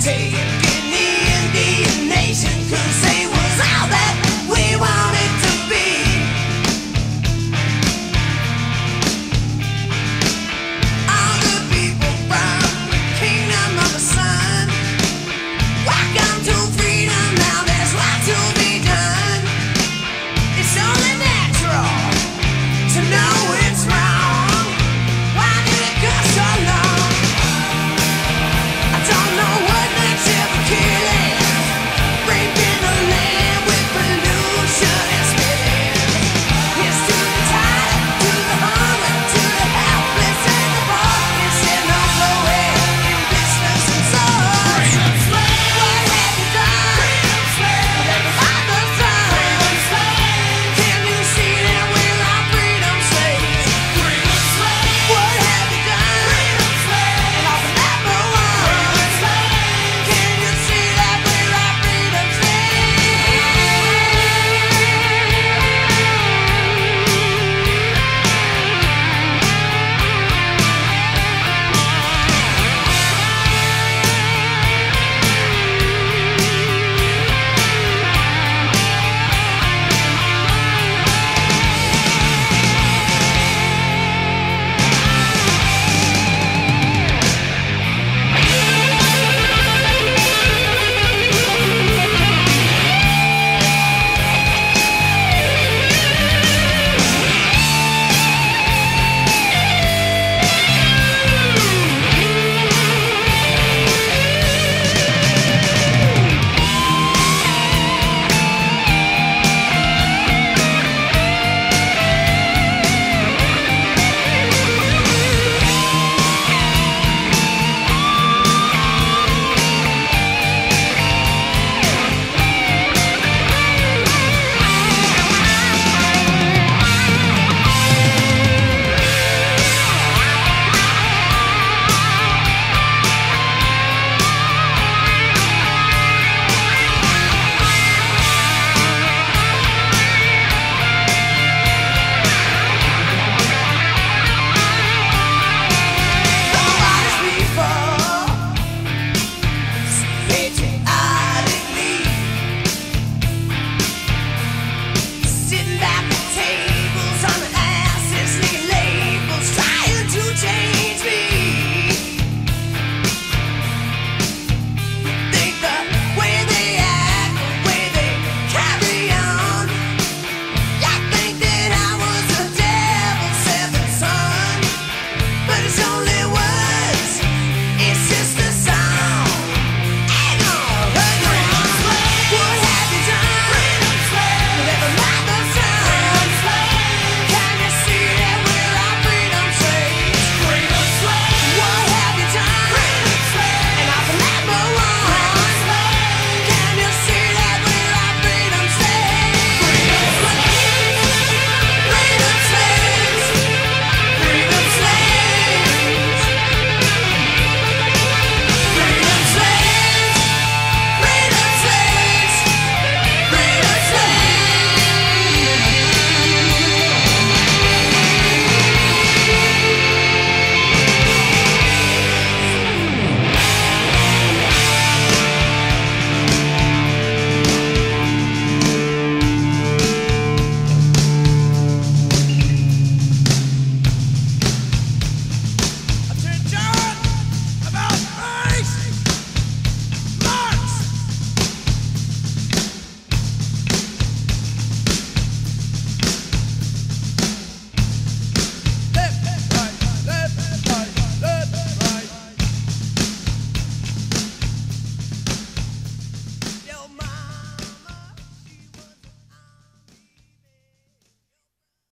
take